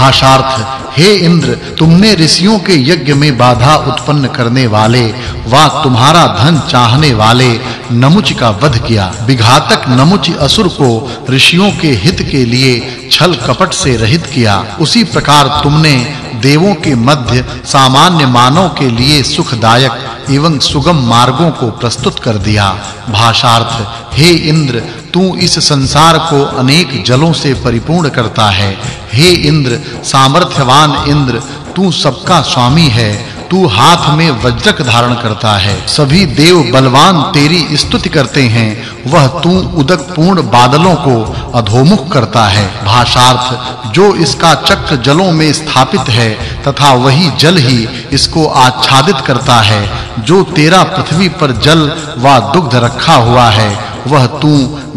भाषार्थ, हे इंद्र, तुमने ऋषियों के यज्ञ में बाधा उत्पन्न करने वाले वा तुम्हारा धन चाहने वाले नमुच का वध किया। विघातक नमुच असुर को ऋषियों के हित के लिए छल कपट से रहित किया। उसी प्रकार तुमने देवों के मध्य सामान्य मानव के लिए सुखदायक एवं सुगम मार्गों को प्रस्तुत कर दिया। भाषार्थ, हे इंद्र तू इस संसार को अनेक जलों से परिपूर्ण करता है। हे इंद्र, सामर्थ्यवान इंद्र, तू सबका स्वामी है। तू हाथ में वज्रक धारण करता है। सभी देव बलवान तेरी स्तुति करते हैं। वह तू उदक पूर्ण बादलों को अधोमुख करता है। भाषार्थ, जो इसका चक्र जलों में स्थापित है, तथा वही जल ही इसको आच्छादित करता है। जो तेरा पृथ्वी पर जल व दुग्ध रखा हुआ है वह तू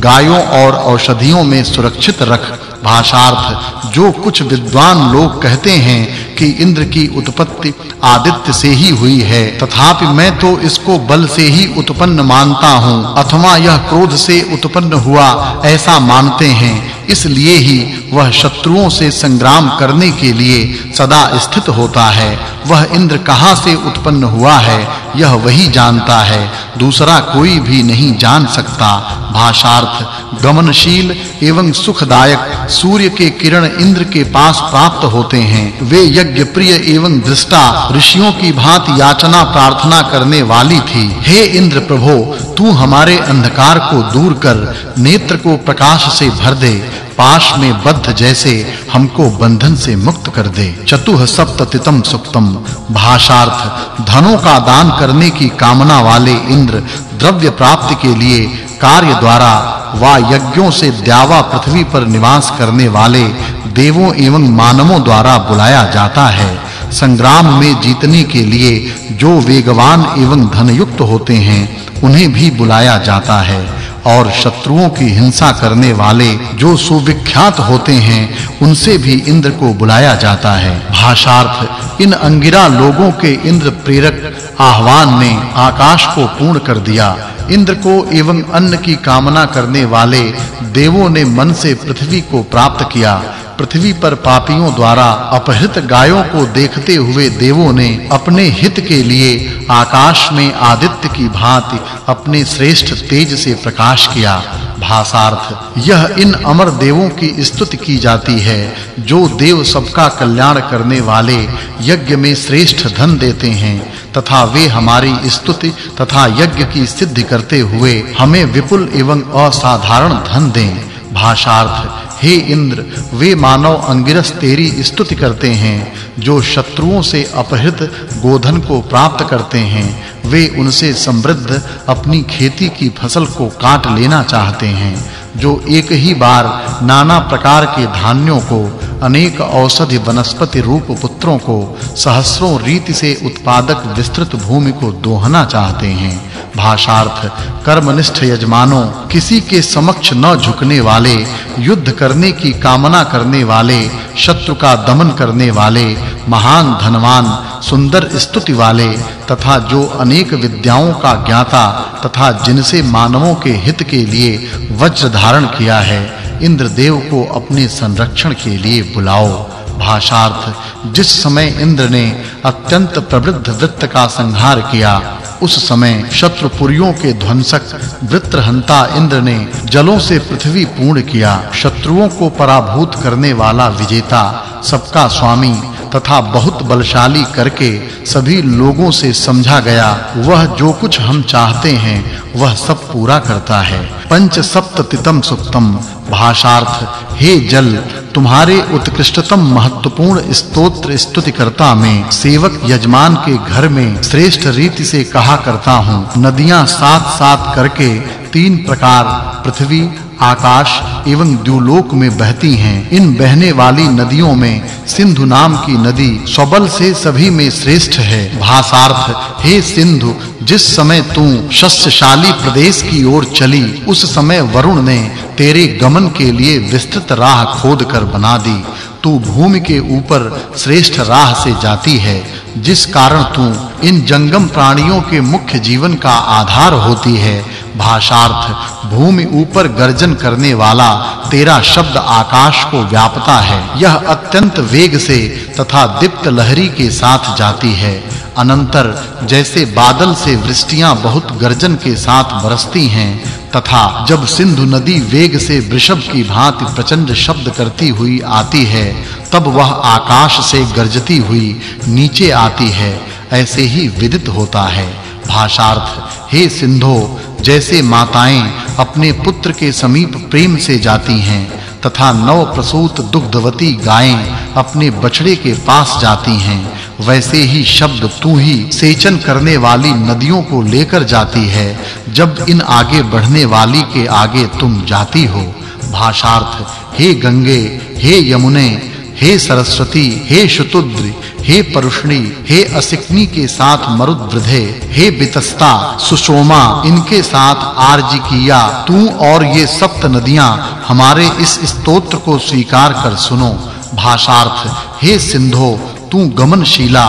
गायों और औषधियों में सुरक्षित रख, भाषार्थ, जो कुछ विद्वान लोग कहते हैं कि इंद्र की उत्पत्ति आदित्य से ही हुई है, तथापि मैं तो इसको बल से ही उत्पन्न मानता हूँ, अथवा यह क्रोध से उत्पन्न हुआ ऐसा मानते हैं। इसलिए ही वह शत्रुओं से संग्राम करने के लिए सदा स्थित होता है। वह इंद्र कहाँ से उत्पन्न हुआ है, यह वही जानता है। दूसरा कोई भी नहीं जान सकता। भाषार्थ, गमनशील एवं सुखदायक सूर्य के किरण इंद्र के पास प्राप्त होते हैं। वे यज्ञ प्रिय एवं दृष्टा ऋषियों की भांति याचना प्रार्थना करने वाली थी। हे इंद्र प्रभो, तू हमारे अंधकार को दूर कर, नेत्र को प्रकाश से भर दे। पाश में बद्ध जैसे हमको बंधन से मुक्त कर दे। चतुह सप्ततितम सुक्तम। भाषार्थ, धनों का दान करने की कामना वाले इंद्र द्रव्य प्राप्ति के लिए कार्य द्वारा वा यज्ञों से द्यावा पृथ्वी पर निवास करने वाले देवों एवं मानवों द्वारा बुलाया जाता है। संग्राम में जीतने के लिए जो वेगवान एवं धनयुक्त होते हैं, उन्हें भी बुलाया जाता है। और शत्रुओं की हिंसा करने वाले जो सुविख्यात होते हैं, उनसे भी इंद्र को बुलाया जाता है। भाषार्थ, इन अंगिरा लोगों के इंद्र प्रेरक आह्वान ने आकाश को पूर्ण कर दिया। इंद्र को एवं अन्न की कामना करने वाले देवों ने मन से पृथ्वी को प्राप्त किया। पृथ्वी पर पापियों द्वारा अपहृत गायों को देखते हुए देवों ने अपने हित के लिए आकाश में आदित्य की भांति अपने श्रेष्ठ तेज से प्रकाश किया। भासार्थ यह इन अमर देवों की स्तुति की जाती है, जो देव सबका कल्याण करने वाले यज्ञ में श्रेष्ठ धन देते हैं, तथा वे हमारी स्तुति तथा यज्ञ की सिद्धि करते हुए हमें विपुल एवं असाधारण धन दें। भाषार्थ, हे इंद्र, वे मानव अंगिरस तेरी स्तुति करते हैं, जो शत्रुओं से अपहृत गोधन को प्राप्त करते हैं, वे उनसे समृद्ध अपनी खेती की फ़सल को काट लेना चाहते हैं, जो एक ही बार नाना प्रकार के धान्यों को अनेक औषधि वनस्पति रूप पुत्रों को सहस्रों रीति से उत्पादक विस्तृत भूमि को दोहना चाहते हैं। भाषार्थ, कर्मनिष्ठ यजमानों, किसी के समक्ष न झुकने वाले, युद्ध करने की कामना करने वाले, शत्रु का दमन करने वाले, महान धनवान, सुंदर स्तुति वाले, तथा जो अनेक विद्याओं का ज्ञाता तथा जिनसे मानवों के हित के लिए वज्र धारण किया है। इंद्रदेव को अपने संरक्षण के लिए बुलाओ। भाषार्थ, जिस समय इंद्र ने अत्यंत प्रवृद्ध वृत्त का संहार किया, उस समय शत्रुपुरियों के ध्वंसक, वृत्रहंता इंद्र ने जलों से पृथ्वी पूर्ण किया, शत्रुओं को पराभूत करने वाला विजेता सबका स्वामी तथा बहुत बलशाली करके सभी लोगों से समझा गया, वह जो कुछ हम चाहते हैं, वह सब पूरा करता है। पंच सप्ततितम सुक्तम, भाषार्थ, हे जल, तुम्हारे उत्कृष्टतम महत्वपूर्ण स्तोत्र स्तुतिकर्ता में, सेवक यजमान के घर में श्रेष्ठ रीति से कहा करता हूँ, नदियाँ साथ-साथ करके तीन प्रकार, पृथ्वी, आकाश एवं द्युलोक में बहती हैं। इन बहने वाली नदियों में सिंधु नाम की नदी स्वबल से सभी में श्रेष्ठ है। भासार्थ हे सिंधु, जिस समय तू शस्यशाली प्रदेश की ओर चली, उस समय वरुण ने तेरे गमन के लिए विस्तृत राह खोद कर बना दी। तू भूमि के ऊपर श्रेष्ठ राह से जाती है, जिस कारण तू इन जंगम प्राणियों के मुख्य जीवन का आधार होती है। भाषार्थ, भूमि ऊपर गर्जन करने वाला तेरा शब्द आकाश को व्यापता है। यह अत्यंत वेग से तथा दीप्त लहरी के साथ जाती है। अनंतर, जैसे बादल से वृष्टियाँ बहुत गर्जन के साथ बरसती हैं, तथा जब सिंधु नदी वेग से वृषभ की भांति प्रचंड शब्द करती हुई आती है, तब वह आकाश से गर्जती हुई नीचे आती है। ऐसे ही विदित होता है। भाषार्थ, हे सिंधो जैसे माताएँ अपने पुत्र के समीप प्रेम से जाती हैं, तथा नव प्रसूत दुग्धवती गायें अपने बछड़े के पास जाती हैं, वैसे ही शब्द तू ही सेचन करने वाली नदियों को लेकर जाती है, जब इन आगे बढ़ने वाली के आगे तुम जाती हो। भाषार्थ, हे गंगे, हे यमुने हे सरस्वती, हे शुतुद्र, हे परुष्णी, हे असिकनी के साथ मरुद्वृधे, हे बितस्ता सुषोमा इनके साथ आर्जिकिया तू और ये सप्त नदियाँ, हमारे इस स्तोत्र को स्वीकार कर सुनो। भाषार्थ, हे सिंधो, तू गमनशीला,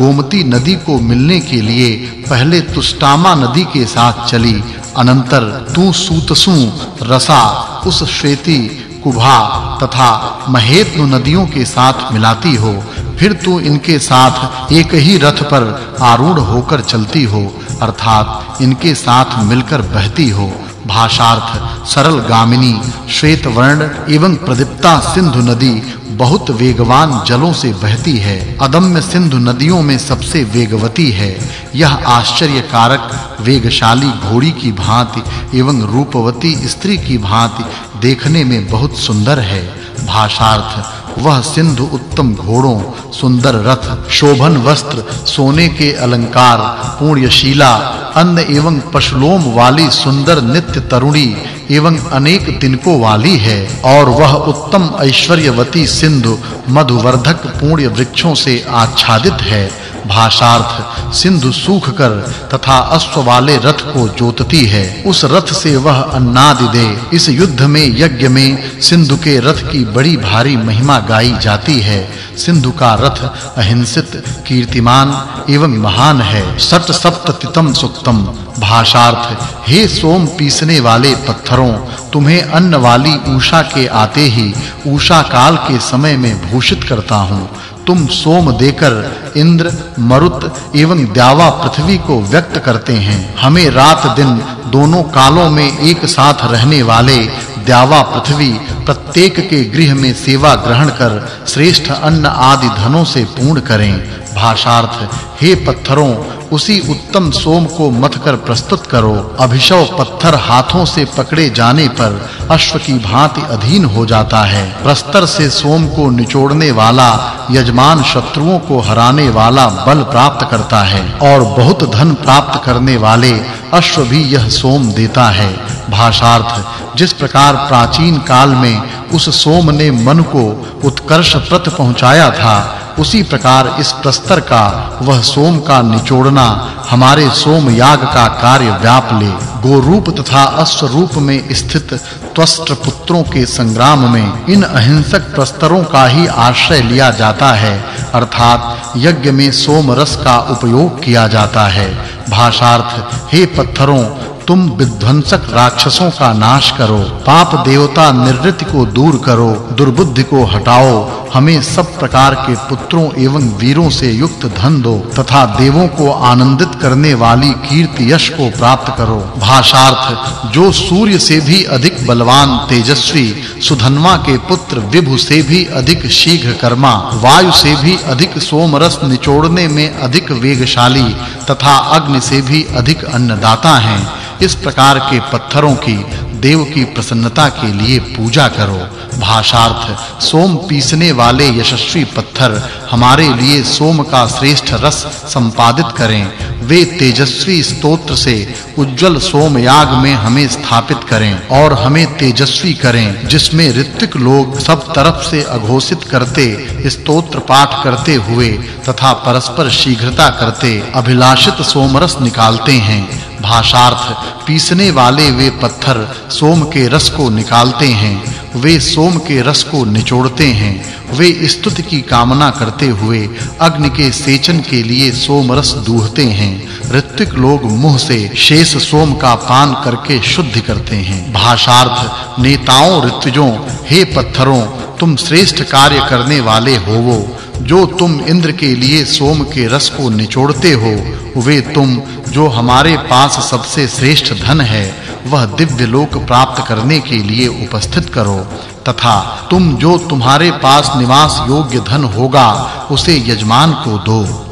गोमती नदी को मिलने के लिए पहले तुष्टामा नदी के साथ चली, अनंतर तू सूतसु, रसा, उस श्वेती कुभा तथा महेत्नु नदियों के साथ मिलाती हो, फिर तू इनके साथ एक ही रथ पर आरूढ़ होकर चलती हो, अर्थात इनके साथ मिलकर बहती हो। भाषार्थ, सरल गामिनी, श्वेत वर्ण एवं प्रदीप्ता सिंधु नदी बहुत वेगवान जलों से बहती है। अदम्य सिंधु नदियों में सबसे वेगवती है। यह आश्चर्य कारक वेगशाली घोड़ी की भांति एवं रूपवती स्त्री की भांति देखने में बहुत सुंदर है। भाषार्थ वह सिंधु उत्तम घोड़ों, सुंदर रथ, शोभन वस्त्र, सोने के अलंकार, पुण्यशीला, अन्न एवं पशुलोम वाली सुंदर नित्य तरुणी एवं अनेक तिनको वाली है। और वह उत्तम ऐश्वर्यवती सिंधु, मधुवर्धक पूर्ण वृक्षों से आच्छादित है। भाषार्थ, सिंधु सूख कर तथा अश्व वाले रथ को जोतती है। उस रथ से वह अन्नादि दे। इस युद्ध में, यज्ञ में सिंधु के रथ की बड़ी भारी महिमा गाई जाती है। सिंधु का रथ अहिंसित, कीर्तिमान एवं महान है। सत सप्ततितम सुक्तम। भाषार्थ, हे सोम पीसने वाले पत्थरों, तुम्हें अन्न वाली उषा के आते ही उषा काल के समय में भूषित करता हूँ। तुम सोम देकर इंद्र, मरुत एवं द्यावा पृथ्वी को व्यक्त करते हैं। हमें रात दिन दोनों कालों में एक साथ रहने वाले द्यावा पृथ्वी प्रत्येक के गृह में सेवा ग्रहण कर, श्रेष्ठ अन्न आदि धनों से पूर्ण करें। भाषार्थ, हे पत्थरों, उसी उत्तम सोम को मथकर प्रस्तुत करो। अभिषव पत्थर हाथों से पकड़े जाने पर अश्व की भांति अधीन हो जाता है। प्रस्तर से सोम को निचोड़ने वाला, यजमान शत्रुओं को हराने वाला बल प्राप्त करता है और बहुत धन प्राप्त करने वाले अश्व भी यह सोम देता है। भाषार्थ, जिस प्रकार प्राचीन काल में उस सोम ने मन को उत्कर्ष प्रत पहुँचाया था उसी प्रकार इस प्रस्तर का, वह सोम का निचोड़ना, हमारे सोम याग का कार्य व्याप ले। गो रूप तथा अश्व रूप में स्थित त्वष्ट पुत्रों के संग्राम में इन अहिंसक प्रस्तरों का ही आश्रय लिया जाता है, अर्थात यज्ञ में सोम रस का उपयोग किया जाता है। भाषार्थ, हे पत्थरों तुम विध्वंसक राक्षसों का नाश करो, पाप देवता निर्वृत्ति को दूर करो, दुर्बुद्धि को हटाओ, हमें सब प्रकार के पुत्रों एवं वीरों से युक्त धन दो, तथा देवों को आनंदित करने वाली कीर्ति यश को प्राप्त करो। भाषार्थ, जो सूर्य से भी अधिक बलवान तेजस्वी, सुधनवा के पुत्र विभु से भी अधिक शीघ्र कर्मा, वायु से भी अधिक सोमरस निचोड़ने में अधिक वेगशाली, तथा अग्नि से भी अधिक अन्नदाता हैं। इस प्रकार के पत्थरों की, देव की प्रसन्नता के लिए पूजा करो। भाषार्थ, सोम पीसने वाले यशस्वी पत्थर हमारे लिए सोम का श्रेष्ठ रस संपादित करें। वे तेजस्वी स्तोत्र से उज्जवल सोम याग में हमें स्थापित करें और हमें तेजस्वी करें, जिसमें ऋत्विक लोग सब तरफ़ से अघोषित करते, स्तोत्र पाठ करते हुए तथा परस्पर शीघ्रता करते अभिलाषित सोमरस निकालते हैं। भाषार्थ पीसने वाले वे पत्थर सोम के रस को निकालते हैं, वे सोम के रस को निचोड़ते हैं, वे स्तुति की कामना करते हुए अग्नि के सेचन के लिए सोम रस दूहते हैं, ऋत्विक लोग मुँह से शेष सोम का पान करके शुद्ध करते हैं। भाषार्थ, नेताओं, ऋत्विजों, हे पत्थरों, तुम श्रेष्ठ कार्य करने वाले होवो, जो तुम इंद्र के लिए सोम के रस को निचोड़ते हो, वे तुम जो हमारे पास सबसे श्रेष्ठ धन है, वह दिव्य लोक प्राप्त करने के लिए उपस्थित करो, तथा तुम जो तुम्हारे पास निवास योग्य धन होगा, उसे यजमान को दो।